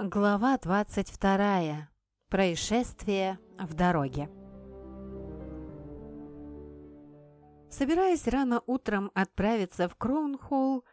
Глава 22. Происшествие в дороге. Собираясь рано утром отправиться в Кроунхолл,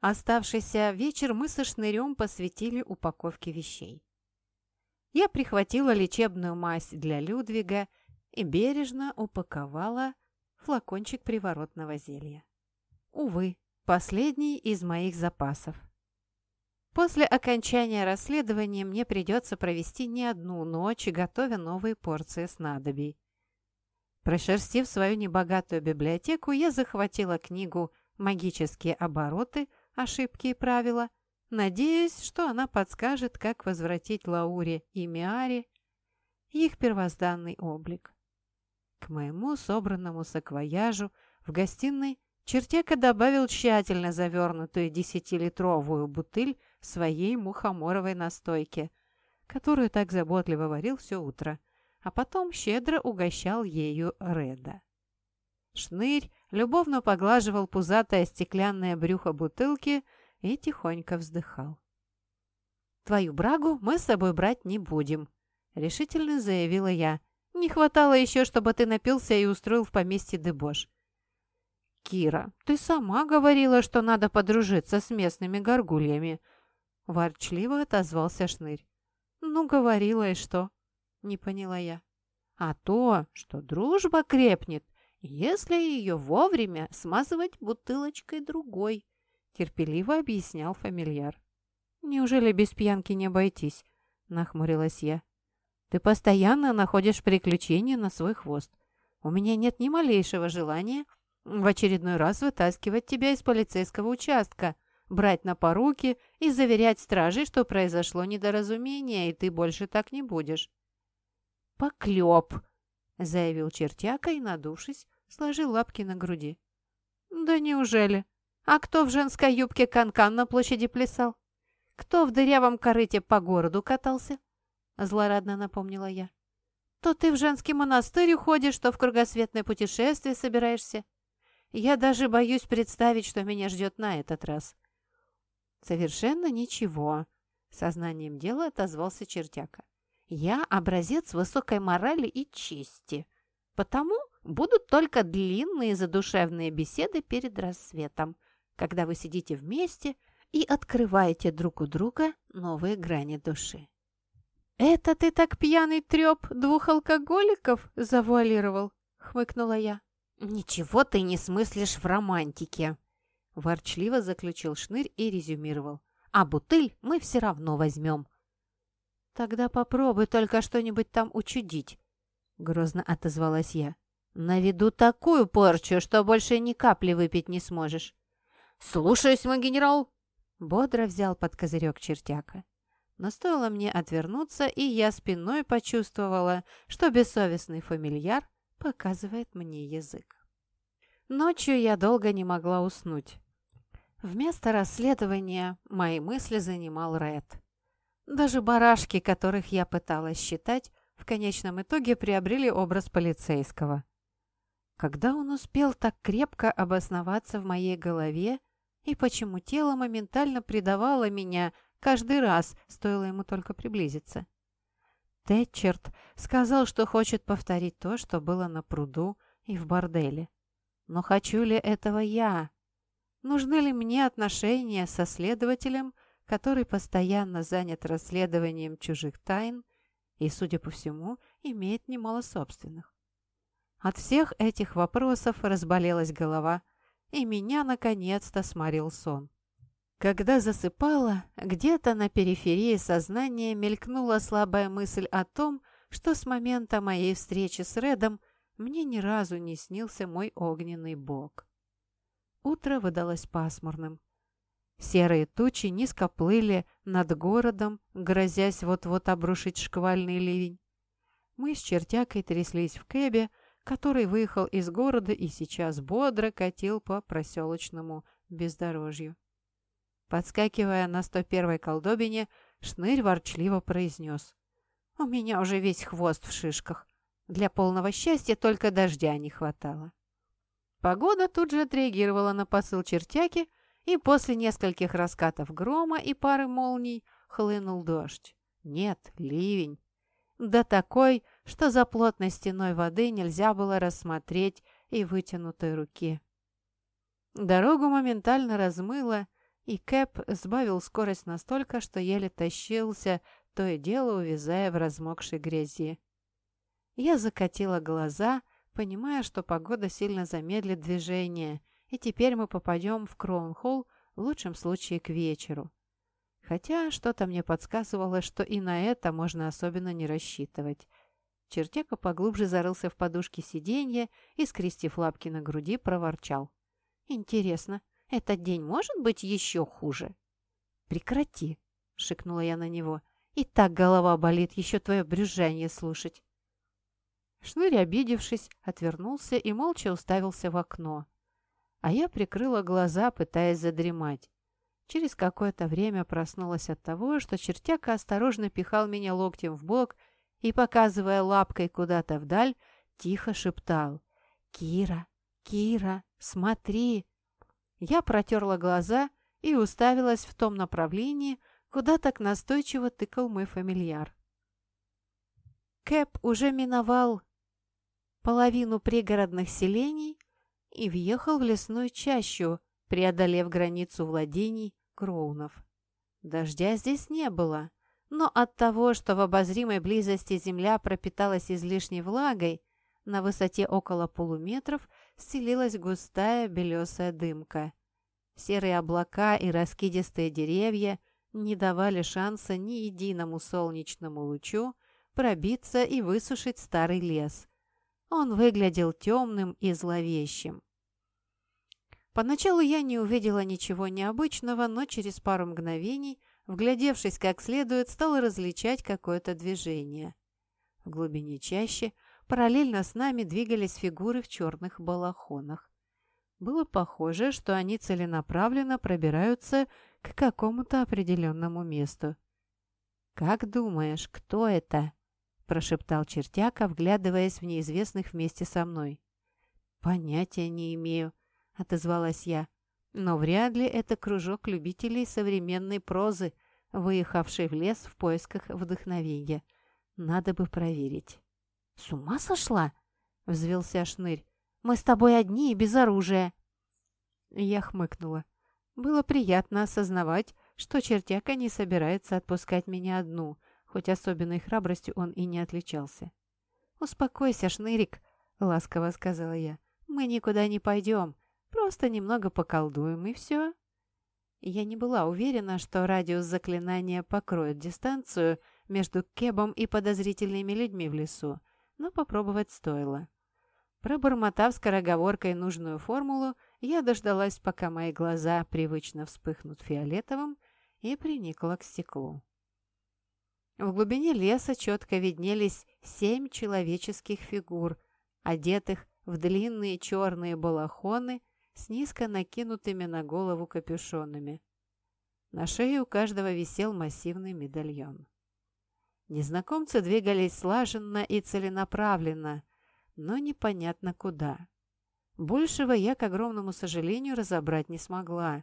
оставшийся вечер мы со шнырем посвятили упаковке вещей. Я прихватила лечебную мазь для Людвига и бережно упаковала флакончик приворотного зелья. Увы, последний из моих запасов. После окончания расследования мне придется провести не одну ночь, готовя новые порции снадобий. Прошерстив свою небогатую библиотеку, я захватила книгу «Магические обороты. Ошибки и правила», надеясь, что она подскажет, как возвратить Лауре и Миаре их первозданный облик. К моему собранному саквояжу в гостиной Чертека добавил тщательно завернутую десятилитровую бутыль своей мухоморовой настойки, которую так заботливо варил все утро, а потом щедро угощал ею Реда. Шнырь любовно поглаживал пузатое стеклянное брюхо бутылки и тихонько вздыхал. «Твою брагу мы с собой брать не будем», — решительно заявила я. «Не хватало еще, чтобы ты напился и устроил в поместье дебош». «Кира, ты сама говорила, что надо подружиться с местными горгульями», — ворчливо отозвался Шнырь. «Ну, говорила и что?» — не поняла я. «А то, что дружба крепнет, если ее вовремя смазывать бутылочкой другой», — терпеливо объяснял фамильяр. «Неужели без пьянки не обойтись?» — нахмурилась я. «Ты постоянно находишь приключения на свой хвост. У меня нет ни малейшего желания в очередной раз вытаскивать тебя из полицейского участка, брать на поруки и заверять стражей, что произошло недоразумение, и ты больше так не будешь. «Поклеп!» — заявил чертяка и, надувшись, сложил лапки на груди. «Да неужели? А кто в женской юбке канкан -кан на площади плясал? Кто в дырявом корыте по городу катался?» — злорадно напомнила я. «То ты в женский монастырь уходишь, то в кругосветное путешествие собираешься. Я даже боюсь представить, что меня ждет на этот раз». «Совершенно ничего», — сознанием дела отозвался чертяка. «Я образец высокой морали и чести, потому будут только длинные задушевные беседы перед рассветом, когда вы сидите вместе и открываете друг у друга новые грани души». «Это ты так пьяный треп двух алкоголиков завуалировал?» — хмыкнула я. «Ничего ты не смыслишь в романтике!» Ворчливо заключил Шнырь и резюмировал. «А бутыль мы все равно возьмем». «Тогда попробуй только что-нибудь там учудить», — грозно отозвалась я. «Наведу такую порчу, что больше ни капли выпить не сможешь». «Слушаюсь, мой генерал!» Бодро взял под козырек чертяка. Но стоило мне отвернуться, и я спиной почувствовала, что бессовестный фамильяр показывает мне язык. Ночью я долго не могла уснуть. Вместо расследования мои мысли занимал Ред. Даже барашки, которых я пыталась считать, в конечном итоге приобрели образ полицейского. Когда он успел так крепко обосноваться в моей голове, и почему тело моментально предавало меня каждый раз, стоило ему только приблизиться? Тэтчерт сказал, что хочет повторить то, что было на пруду и в борделе. Но хочу ли этого я? Нужны ли мне отношения со следователем, который постоянно занят расследованием чужих тайн и, судя по всему, имеет немало собственных? От всех этих вопросов разболелась голова, и меня наконец-то сморил сон. Когда засыпала, где-то на периферии сознания мелькнула слабая мысль о том, что с момента моей встречи с Редом мне ни разу не снился мой огненный бог. Утро выдалось пасмурным. Серые тучи низко плыли над городом, грозясь вот-вот обрушить шквальный ливень. Мы с чертякой тряслись в кэбе, который выехал из города и сейчас бодро катил по проселочному бездорожью. Подскакивая на 101-й колдобине, Шнырь ворчливо произнес. «У меня уже весь хвост в шишках. Для полного счастья только дождя не хватало». Погода тут же отреагировала на посыл чертяки, и после нескольких раскатов грома и пары молний хлынул дождь. Нет, ливень. Да такой, что за плотной стеной воды нельзя было рассмотреть и вытянутой руки. Дорогу моментально размыло, и Кэп сбавил скорость настолько, что еле тащился, то и дело увязая в размокшей грязи. Я закатила глаза, понимая, что погода сильно замедлит движение, и теперь мы попадем в Кроунхолл в лучшем случае к вечеру. Хотя что-то мне подсказывало, что и на это можно особенно не рассчитывать. Чертяка поглубже зарылся в подушки сиденья и, скрестив лапки на груди, проворчал. «Интересно, этот день может быть еще хуже?» «Прекрати!» — шикнула я на него. «И так голова болит, еще твое брюзжание слушать!» Шнырь, обидевшись, отвернулся и молча уставился в окно. А я прикрыла глаза, пытаясь задремать. Через какое-то время проснулась от того, что чертяка осторожно пихал меня локтем в бок и, показывая лапкой куда-то вдаль, тихо шептал «Кира, Кира, смотри!» Я протерла глаза и уставилась в том направлении, куда так настойчиво тыкал мой фамильяр. Кэп уже миновал половину пригородных селений и въехал в лесную чащу, преодолев границу владений Кроунов. Дождя здесь не было, но от того, что в обозримой близости земля пропиталась излишней влагой, на высоте около полуметров стелилась густая белесая дымка. Серые облака и раскидистые деревья не давали шанса ни единому солнечному лучу пробиться и высушить старый лес. Он выглядел темным и зловещим. Поначалу я не увидела ничего необычного, но через пару мгновений, вглядевшись как следует, стала различать какое-то движение. В глубине чаще параллельно с нами двигались фигуры в черных балахонах. Было похоже, что они целенаправленно пробираются к какому-то определенному месту. «Как думаешь, кто это?» – прошептал чертяка, вглядываясь в неизвестных вместе со мной. «Понятия не имею», отозвалась я. Но вряд ли это кружок любителей современной прозы, выехавший в лес в поисках вдохновения. Надо бы проверить. «С ума сошла?» — взвелся Шнырь. «Мы с тобой одни и без оружия». Я хмыкнула. Было приятно осознавать, что чертяка не собирается отпускать меня одну, хоть особенной храбростью он и не отличался. «Успокойся, Шнырик», — ласково сказала я. «Мы никуда не пойдем. Просто немного поколдуем, и все. Я не была уверена, что радиус заклинания покроет дистанцию между Кебом и подозрительными людьми в лесу, но попробовать стоило. Пробормотав скороговоркой нужную формулу, я дождалась, пока мои глаза привычно вспыхнут фиолетовым, и приникла к стеклу. В глубине леса четко виднелись семь человеческих фигур, одетых в длинные черные балахоны с низко накинутыми на голову капюшонами. На шее у каждого висел массивный медальон. Незнакомцы двигались слаженно и целенаправленно, но непонятно куда. Большего я, к огромному сожалению, разобрать не смогла.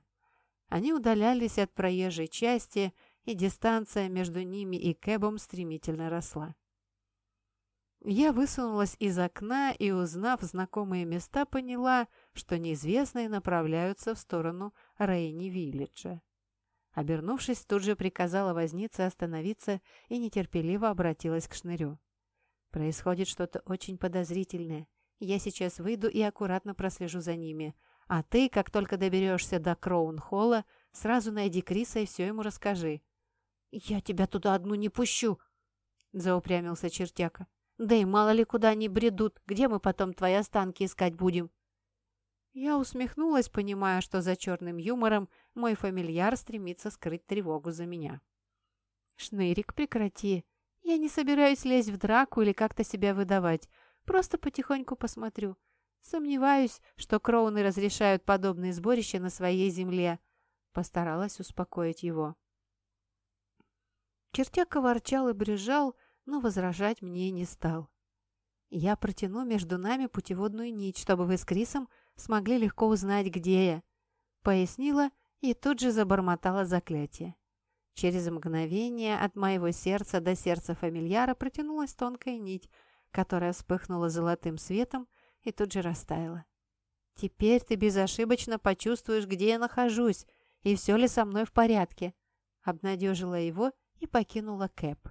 Они удалялись от проезжей части, и дистанция между ними и Кэбом стремительно росла. Я высунулась из окна и, узнав знакомые места, поняла, что неизвестные направляются в сторону Рейни-Виллиджа. Обернувшись, тут же приказала вознице остановиться и нетерпеливо обратилась к шнырю. «Происходит что-то очень подозрительное. Я сейчас выйду и аккуратно прослежу за ними. А ты, как только доберешься до Кроун-Холла, сразу найди Криса и все ему расскажи». «Я тебя туда одну не пущу!» — заупрямился чертяка. «Да и мало ли куда они бредут, где мы потом твои останки искать будем?» Я усмехнулась, понимая, что за черным юмором мой фамильяр стремится скрыть тревогу за меня. «Шнырик, прекрати. Я не собираюсь лезть в драку или как-то себя выдавать. Просто потихоньку посмотрю. Сомневаюсь, что кроуны разрешают подобные сборища на своей земле». Постаралась успокоить его. Чертяка ворчал и брежал, но возражать мне не стал. «Я протяну между нами путеводную нить, чтобы вы с Крисом смогли легко узнать, где я», — пояснила и тут же забормотала заклятие. Через мгновение от моего сердца до сердца фамильяра протянулась тонкая нить, которая вспыхнула золотым светом и тут же растаяла. «Теперь ты безошибочно почувствуешь, где я нахожусь, и все ли со мной в порядке», — обнадежила его и покинула Кэп.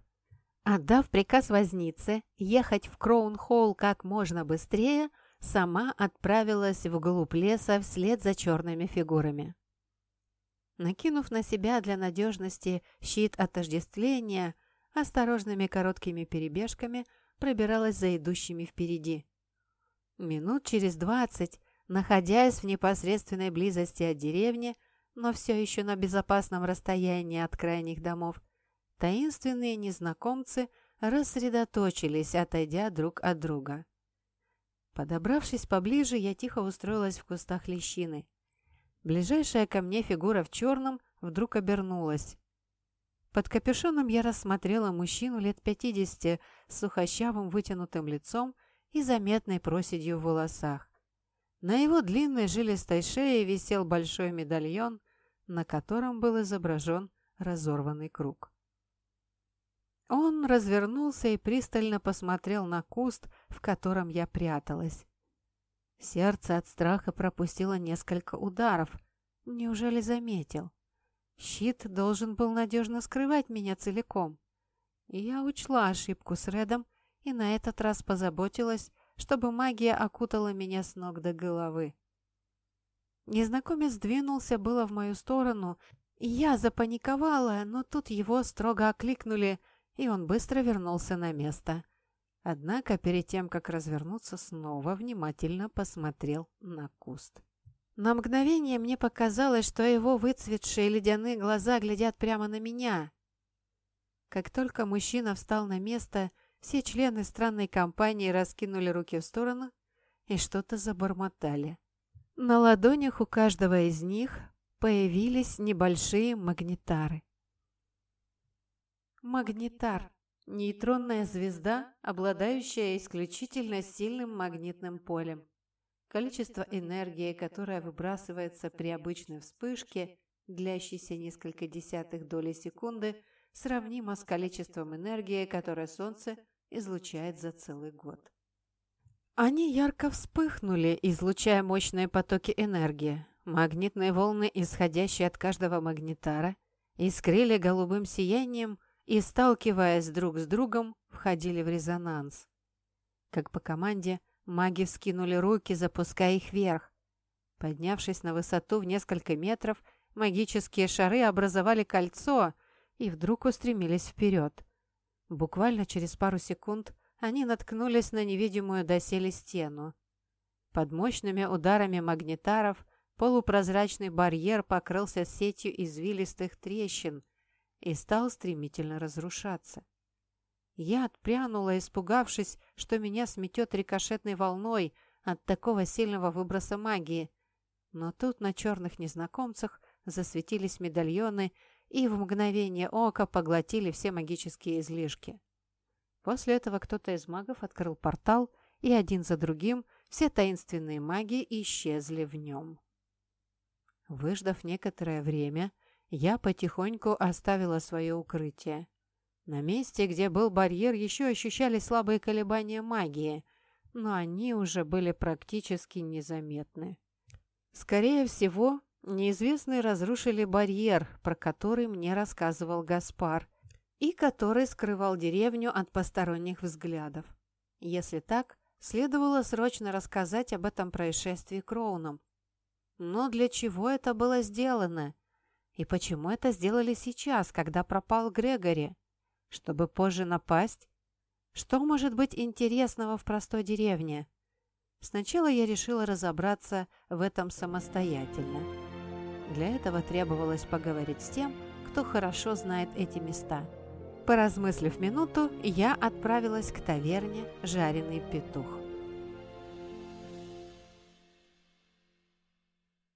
Отдав приказ вознице ехать в Кроун-Холл как можно быстрее, сама отправилась вглубь леса вслед за черными фигурами. Накинув на себя для надежности щит отождествления, осторожными короткими перебежками пробиралась за идущими впереди. Минут через двадцать, находясь в непосредственной близости от деревни, но все еще на безопасном расстоянии от крайних домов, таинственные незнакомцы рассредоточились, отойдя друг от друга. Подобравшись поближе, я тихо устроилась в кустах лещины. Ближайшая ко мне фигура в черном вдруг обернулась. Под капюшоном я рассмотрела мужчину лет пятидесяти с сухощавым вытянутым лицом и заметной проседью в волосах. На его длинной жилистой шее висел большой медальон, на котором был изображен разорванный круг. Он развернулся и пристально посмотрел на куст, в котором я пряталась. Сердце от страха пропустило несколько ударов. Неужели заметил? Щит должен был надежно скрывать меня целиком. Я учла ошибку с Редом и на этот раз позаботилась, чтобы магия окутала меня с ног до головы. Незнакомец двинулся было в мою сторону, и я запаниковала, но тут его строго окликнули, и он быстро вернулся на место. Однако перед тем, как развернуться, снова внимательно посмотрел на куст. На мгновение мне показалось, что его выцветшие ледяные глаза глядят прямо на меня. Как только мужчина встал на место, все члены странной компании раскинули руки в сторону и что-то забормотали. На ладонях у каждого из них появились небольшие магнитары. Магнитар Нейтронная звезда, обладающая исключительно сильным магнитным полем. Количество энергии, которое выбрасывается при обычной вспышке, длящейся несколько десятых доли секунды, сравнимо с количеством энергии, которое Солнце излучает за целый год. Они ярко вспыхнули, излучая мощные потоки энергии. Магнитные волны, исходящие от каждого магнитара, искрили голубым сиянием, и, сталкиваясь друг с другом, входили в резонанс. Как по команде, маги вскинули руки, запуская их вверх. Поднявшись на высоту в несколько метров, магические шары образовали кольцо и вдруг устремились вперед. Буквально через пару секунд они наткнулись на невидимую доселе стену. Под мощными ударами магнитаров полупрозрачный барьер покрылся сетью извилистых трещин – и стал стремительно разрушаться. Я отпрянула, испугавшись, что меня сметет рикошетной волной от такого сильного выброса магии. Но тут на черных незнакомцах засветились медальоны и в мгновение ока поглотили все магические излишки. После этого кто-то из магов открыл портал, и один за другим все таинственные маги исчезли в нем. Выждав некоторое время, я потихоньку оставила свое укрытие. На месте, где был барьер, еще ощущались слабые колебания магии, но они уже были практически незаметны. Скорее всего, неизвестные разрушили барьер, про который мне рассказывал Гаспар, и который скрывал деревню от посторонних взглядов. Если так, следовало срочно рассказать об этом происшествии Кроунам. Но для чего это было сделано? И почему это сделали сейчас, когда пропал Грегори? Чтобы позже напасть? Что может быть интересного в простой деревне? Сначала я решила разобраться в этом самостоятельно. Для этого требовалось поговорить с тем, кто хорошо знает эти места. Поразмыслив минуту, я отправилась к таверне «Жареный петух».